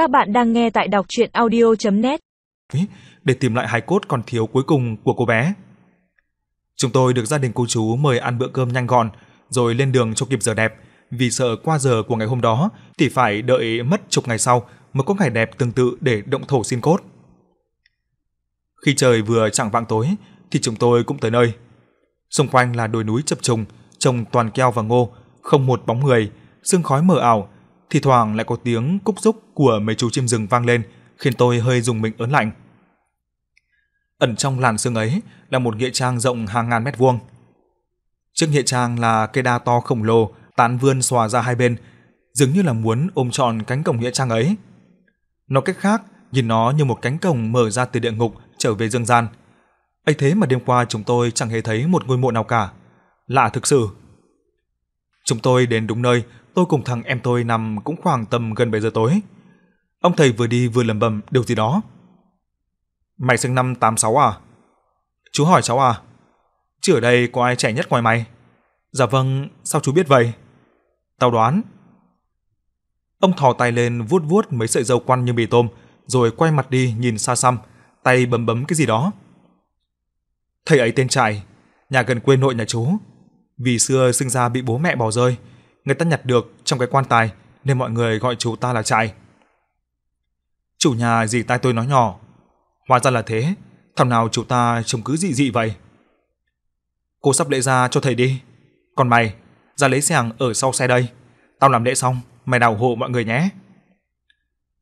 Các bạn đang nghe tại đọc chuyện audio.net để tìm lại hài cốt còn thiếu cuối cùng của cô bé. Chúng tôi được gia đình cô chú mời ăn bữa cơm nhanh gọn rồi lên đường cho kịp giờ đẹp vì sợ qua giờ của ngày hôm đó thì phải đợi mất chục ngày sau mới có ngày đẹp tương tự để động thổ xin cốt. Khi trời vừa chẳng vạng tối thì chúng tôi cũng tới nơi. Xung quanh là đồi núi chập trùng, trồng toàn keo và ngô, không một bóng người, sương khói mờ ảo, thì thoảng lại có tiếng cúc rúc của mấy chú chim rừng vang lên, khiến tôi hơi dùng mình ớn lạnh. Ẩn trong làn sương ấy là một nghĩa trang rộng hàng ngàn mét vuông. Trước nghĩa trang là cây đa to khổng lồ, tán vươn xòa ra hai bên, dường như là muốn ôm trọn cánh cổng nghĩa trang ấy. Nói cách khác, nhìn nó như một cánh cổng mở ra từ địa ngục trở về dương gian. ấy thế mà đêm qua chúng tôi chẳng hề thấy một ngôi mộ nào cả. Lạ thực sự. Chúng tôi đến đúng nơi, tôi cùng thằng em tôi nằm cũng khoảng tầm gần 7 giờ tối. Ông thầy vừa đi vừa lẩm bẩm điều gì đó. Mày sinh năm 86 à? Chú hỏi cháu à? Chứ ở đây có ai trẻ nhất ngoài mày? Dạ vâng, sao chú biết vậy? Tao đoán. Ông thò tay lên vuốt vuốt mấy sợi dâu quăn như mì tôm, rồi quay mặt đi nhìn xa xăm, tay bấm bấm cái gì đó. Thầy ấy tên Trại, nhà gần quê nội nhà chú. Vì xưa sinh ra bị bố mẹ bỏ rơi, người ta nhặt được trong cái quan tài nên mọi người gọi chú ta là trại Chủ nhà dì tai tôi nói nhỏ, hóa ra là thế, thằng nào chủ ta trông cứ dị dị vậy. Cô sắp lễ ra cho thầy đi, còn mày ra lấy xẻng ở sau xe đây, tao làm lễ xong, mày đào hộ mọi người nhé.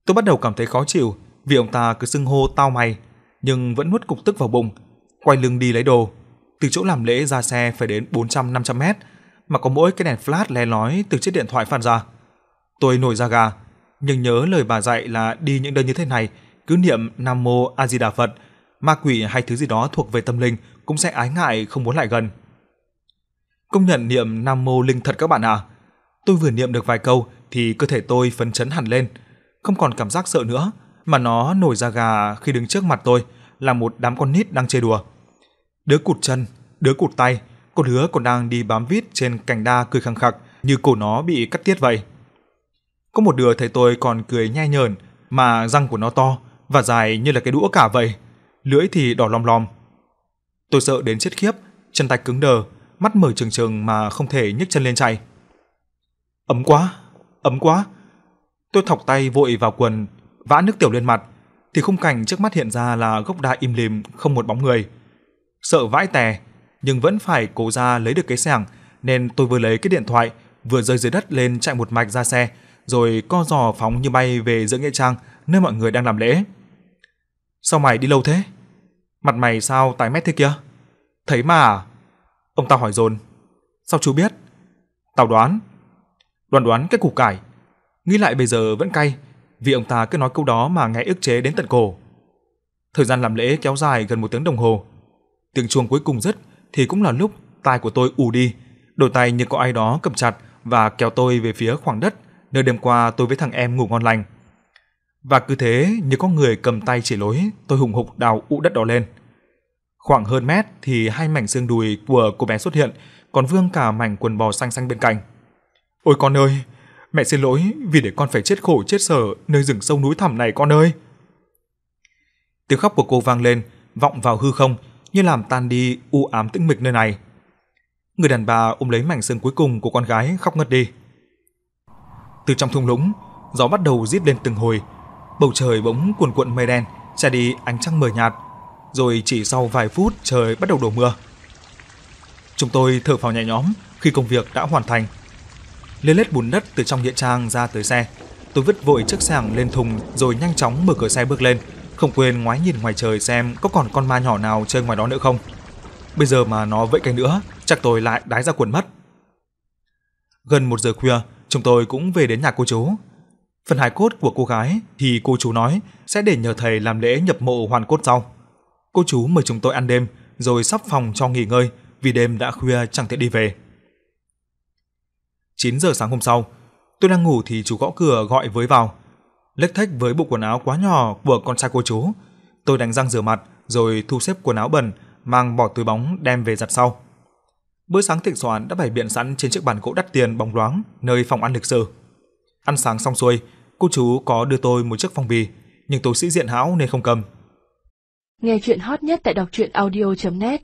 Tôi bắt đầu cảm thấy khó chịu vì ông ta cứ xưng hô tao mày, nhưng vẫn nuốt cục tức vào bụng, quay lưng đi lấy đồ. Từ chỗ làm lễ ra xe phải đến 400-500 mét, mà có mỗi cái đèn flash lé lói từ chiếc điện thoại phát ra. Tôi nổi da gà, nhưng nhớ lời bà dạy là đi những nơi như thế này, cứ niệm Nam Mô A Di Đà Phật, ma quỷ hay thứ gì đó thuộc về tâm linh cũng sẽ ái ngại không muốn lại gần. Công nhận niệm Nam Mô Linh thật các bạn ạ. À. Tôi vừa niệm được vài câu thì cơ thể tôi phấn chấn hẳn lên, không còn cảm giác sợ nữa, mà nó nổi da gà khi đứng trước mặt tôi là một đám con nít đang chơi đùa. Đứa cụt chân, đứa cụt tay, con hứa còn đang đi bám vít trên cành đa cười khăng khặc như cổ nó bị cắt tiết vậy. Có một đứa thấy tôi còn cười nhai nhởn mà răng của nó to và dài như là cái đũa cả vậy, lưỡi thì đỏ lòm lòm. Tôi sợ đến chết khiếp, chân tay cứng đờ, mắt mở trừng trừng mà không thể nhấc chân lên chạy. Ấm quá, ấm quá. Tôi thọc tay vội vào quần, vã nước tiểu lên mặt, thì khung cảnh trước mắt hiện ra là gốc đa im lìm không một bóng người. Sợ vãi tè, nhưng vẫn phải cố ra lấy được cái xẻng, nên tôi vừa lấy cái điện thoại, vừa rơi dưới đất lên chạy một mạch ra xe, rồi co giò phóng như bay về giữa nghĩa trang nơi mọi người đang làm lễ. Sao mày đi lâu thế? Mặt mày sao tái mét thế kia? Thấy mà à? Ông ta hỏi dồn. Sao chú biết? Tao đoán. Đoán đoán cái củ cải. Nghĩ lại bây giờ vẫn cay, vì ông ta cứ nói câu đó mà nghe ức chế đến tận cổ. Thời gian làm lễ kéo dài gần một tiếng đồng hồ. Tiếng chuông cuối cùng dứt thì cũng là lúc tai của tôi ù đi, đôi tay như có ai đó cầm chặt và kéo tôi về phía khoảng đất nơi đêm qua tôi với thằng em ngủ ngon lành. Và cứ thế như có người cầm tay chỉ lối, tôi hùng hục đào ụ đất đó lên. Khoảng hơn mét thì hai mảnh xương đùi của cô bé xuất hiện, còn vương cả mảnh quần bò xanh xanh bên cạnh. Ôi con ơi, mẹ xin lỗi vì để con phải chết khổ chết sở nơi rừng sâu núi thẳm này con ơi. Tiếng khóc của cô vang lên, vọng vào hư không như làm tan đi u ám tĩnh mịch nơi này. Người đàn bà ôm lấy mảnh xương cuối cùng của con gái khóc ngất đi. Từ trong thung lũng, gió bắt đầu rít lên từng hồi, bầu trời bỗng cuồn cuộn mây đen, che đi ánh trăng mờ nhạt, rồi chỉ sau vài phút trời bắt đầu đổ mưa. Chúng tôi thở phào nhẹ nhõm khi công việc đã hoàn thành. lê lết bùn đất từ trong nghĩa trang ra tới xe, tôi vứt vội chiếc sàng lên thùng rồi nhanh chóng mở cửa xe bước lên, không quên ngoái nhìn ngoài trời xem có còn con ma nhỏ nào chơi ngoài đó nữa không. Bây giờ mà nó vẫy cánh nữa, chắc tôi lại đái ra quần mất. Gần một giờ khuya, chúng tôi cũng về đến nhà cô chú. Phần hài cốt của cô gái thì cô chú nói sẽ để nhờ thầy làm lễ nhập mộ hoàn cốt sau. Cô chú mời chúng tôi ăn đêm rồi sắp phòng cho nghỉ ngơi vì đêm đã khuya chẳng thể đi về. 9 giờ sáng hôm sau, tôi đang ngủ thì chú gõ cửa gọi với vào. Lếch thếch với bộ quần áo quá nhỏ của con trai cô chú, tôi đánh răng rửa mặt rồi thu xếp quần áo bẩn mang bỏ túi bóng đem về giặt sau. Bữa sáng thịnh soạn đã bày biện sẵn trên chiếc bàn gỗ đắt tiền bóng loáng nơi phòng ăn lịch sự. Ăn sáng xong xuôi, cô chú có đưa tôi một chiếc phong bì, nhưng tôi sĩ diện hão nên không cầm. Nghe chuyện hot nhất tại đọc truyện audio.net